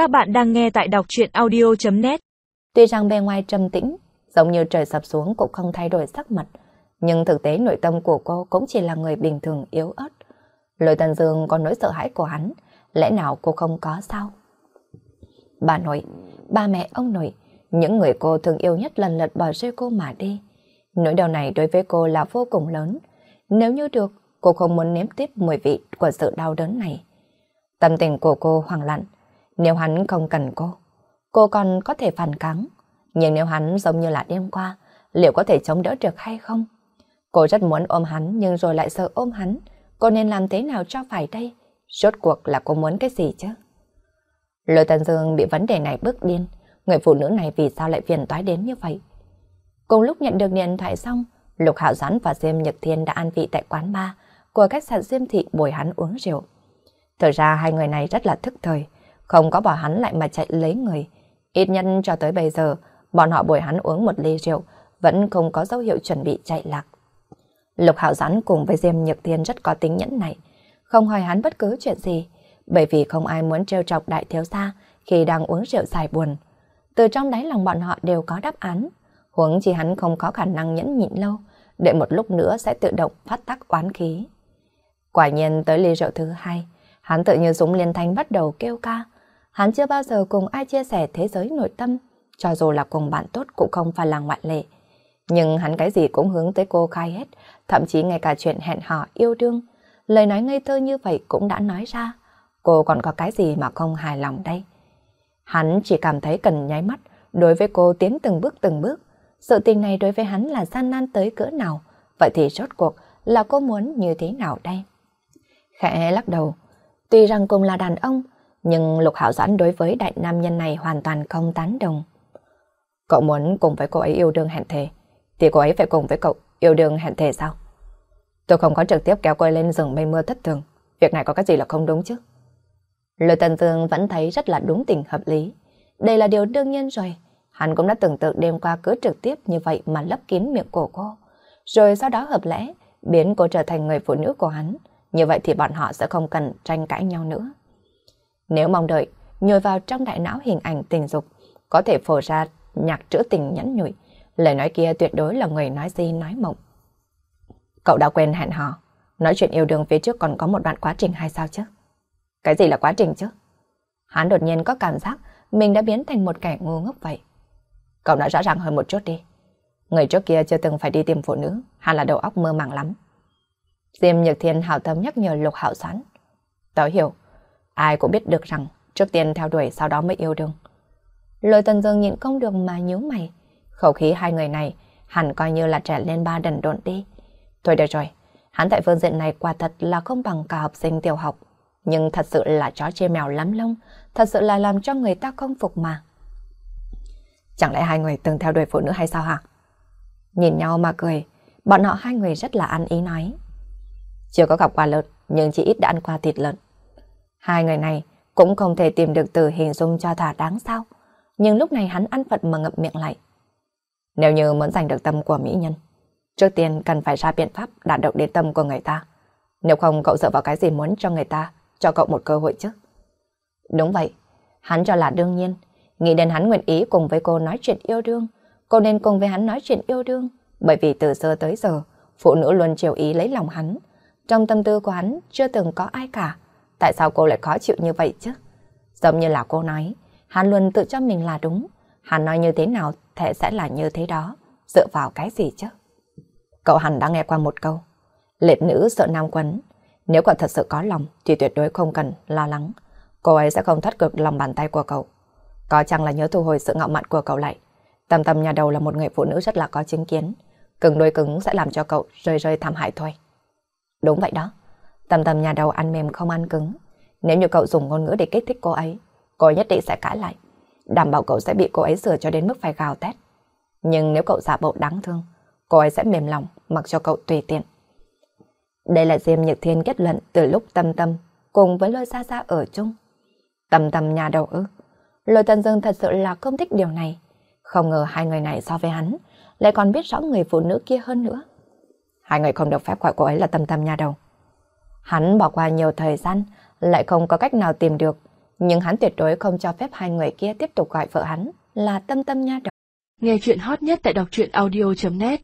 Các bạn đang nghe tại đọc chuyện audio.net Tuy rằng bề ngoài trầm tĩnh, giống như trời sập xuống cũng không thay đổi sắc mặt, nhưng thực tế nội tâm của cô cũng chỉ là người bình thường yếu ớt. Lôi Tần Dương có nỗi sợ hãi của hắn, lẽ nào cô không có sao? Bà nội, ba mẹ ông nội, những người cô thương yêu nhất lần lượt bỏ rơi cô mà đi. Nỗi đau này đối với cô là vô cùng lớn. Nếu như được, cô không muốn nếm tiếp mùi vị của sự đau đớn này. Tâm tình của cô hoảng loạn. Nếu hắn không cần cô, cô còn có thể phản kháng. Nhưng nếu hắn giống như là đêm qua, liệu có thể chống đỡ được hay không? Cô rất muốn ôm hắn nhưng rồi lại sợ ôm hắn. Cô nên làm thế nào cho phải đây? Rốt cuộc là cô muốn cái gì chứ? Lôi Tần Dương bị vấn đề này bức điên. Người phụ nữ này vì sao lại phiền toái đến như vậy? Cùng lúc nhận được điện thoại xong, Lục Hạo Doãn và Diêm Nhật Thiên đã an vị tại quán bar của khách sạn Diêm Thị bồi hắn uống rượu. thật ra hai người này rất là thức thời, không có bỏ hắn lại mà chạy lấy người. Ít nhân cho tới bây giờ, bọn họ bồi hắn uống một ly rượu, vẫn không có dấu hiệu chuẩn bị chạy lạc. Lục Hạo Doãn cùng với Diêm Nhược Thiên rất có tính nhẫn này, không hỏi hắn bất cứ chuyện gì, bởi vì không ai muốn trêu chọc đại thiếu gia khi đang uống rượu dài buồn. Từ trong đáy lòng bọn họ đều có đáp án, huống chi hắn không có khả năng nhẫn nhịn lâu, đợi một lúc nữa sẽ tự động phát tác oán khí. Quả nhiên tới ly rượu thứ hai, hắn tự như súng liên thanh bắt đầu kêu ca. Hắn chưa bao giờ cùng ai chia sẻ thế giới nội tâm, cho dù là cùng bạn tốt cũng không phải là ngoại lệ. Nhưng hắn cái gì cũng hướng tới cô khai hết, thậm chí ngay cả chuyện hẹn hò yêu đương. Lời nói ngây thơ như vậy cũng đã nói ra. Cô còn có cái gì mà không hài lòng đây? Hắn chỉ cảm thấy cần nháy mắt, đối với cô tiến từng bước từng bước. Sự tình này đối với hắn là gian nan tới cỡ nào, vậy thì rốt cuộc là cô muốn như thế nào đây? Khẽ lắc đầu, tuy rằng cùng là đàn ông, nhưng Lục Hạo Doãn đối với đại nam nhân này hoàn toàn không tán đồng. Cậu muốn cùng với cô ấy yêu đương hẹn thề, thì cô ấy phải cùng với cậu yêu đương hẹn thề sao? Tôi không có trực tiếp kéo cô ấy lên rừng mây mưa thất thường, việc này có cái gì là không đúng chứ? Lôi Tần Dương vẫn thấy rất là đúng tình hợp lý. Đây là điều đương nhiên rồi. Hắn cũng đã tưởng tượng đêm qua cứ trực tiếp như vậy mà lấp kín miệng cổ cô. Rồi sau đó hợp lẽ, biến cô trở thành người phụ nữ của hắn. Như vậy thì bọn họ sẽ không cần tranh cãi nhau nữa. Nếu mong đợi, nhồi vào trong đại não hình ảnh tình dục, có thể phổ ra nhạc trữ tình nhẫn nhụi. Lời nói kia tuyệt đối là người nói gì nói mộng. Cậu đã quên hẹn hò. Nói chuyện yêu đương phía trước còn có một đoạn quá trình hay sao chứ? Cái gì là quá trình chứ? Hắn đột nhiên có cảm giác mình đã biến thành một kẻ ngu ngốc vậy. Cậu nói rõ ràng hơn một chút đi. Người trước kia chưa từng phải đi tìm phụ nữ, hắn là đầu óc mơ màng lắm. Diêm Nhật Thiên hảo tâm nhắc nhở Lục Hạo Sán. Tớ hiểu, ai cũng biết được rằng trước tiên theo đuổi sau đó mới yêu đương. Lôi tần dương nhịn không được mà nhíu mày. Khẩu khí hai người này hẳn coi như là trẻ lên ba đần độn đi. Thôi được rồi, hắn tại phương diện này quả thật là không bằng cả học sinh tiểu học nhưng thật sự là chó chê mèo lắm lông, thật sự là làm cho người ta không phục mà. Chẳng lẽ hai người từng theo đuổi phụ nữ hay sao hả? Nhìn nhau mà cười, bọn họ hai người rất là ăn ý nói. Chưa có gặp qua lợn, nhưng chỉ ít đã ăn qua thịt lợn. Hai người này cũng không thể tìm được từ hình dung cho thỏa đáng sao. Nhưng lúc này hắn ăn phận mà ngậm miệng lại. Nếu như muốn giành được tâm của mỹ nhân, trước tiên cần phải ra biện pháp đạt động đến tâm của người ta. Nếu không cậu dựa vào cái gì muốn cho người ta cho cậu một cơ hội chứ. Đúng vậy, hắn cho là đương nhiên. Nghĩ đến hắn nguyện ý cùng với cô nói chuyện yêu đương, cô nên cùng với hắn nói chuyện yêu đương. Bởi vì từ xưa tới giờ, phụ nữ luôn chiều ý lấy lòng hắn. Trong tâm tư của hắn chưa từng có ai cả. Tại sao cô lại khó chịu như vậy chứ? Giống như là cô nói, hắn luôn tự cho mình là đúng. Hắn nói như thế nào thể sẽ là như thế đó. Dựa vào cái gì chứ? Cậu hẳn đã nghe qua một câu. lệ nữ sợ nam quấn, nếu cậu thật sự có lòng thì tuyệt đối không cần lo lắng. Cô ấy sẽ không thoát cực lòng bàn tay của cậu. Có chăng là nhớ thu hồi sự ngạo mạn của cậu lại. Tâm tâm nhà đầu là một người phụ nữ rất là có chính kiến. Cứng đôi cứng sẽ làm cho cậu rơi rơi thảm hại thôi. Đúng vậy đó tầm tâm nhà đầu ăn mềm không ăn cứng. Nếu như cậu dùng ngôn ngữ để kích thích cô ấy, cô nhất định sẽ cãi lại. Đảm bảo cậu sẽ bị cô ấy sửa cho đến mức phải gào tét. Nhưng nếu cậu giả bộ đáng thương, cô ấy sẽ mềm lòng mặc cho cậu tùy tiện. Đây là Diêm Nhật Thiên kết luận từ lúc tâm tâm cùng với lôi xa xa ở chung. Tâm tâm nhà đầu ư. Lôi Tân Dương thật sự là không thích điều này. Không ngờ hai người này so với hắn lại còn biết rõ người phụ nữ kia hơn nữa. Hai người không được phép gọi cô ấy là tâm tâm nhà đầu. Hắn bỏ qua nhiều thời gian, lại không có cách nào tìm được. Nhưng hắn tuyệt đối không cho phép hai người kia tiếp tục gọi vợ hắn, là tâm tâm nha đầu. Nghe chuyện hot nhất tại đọc truyện audio.net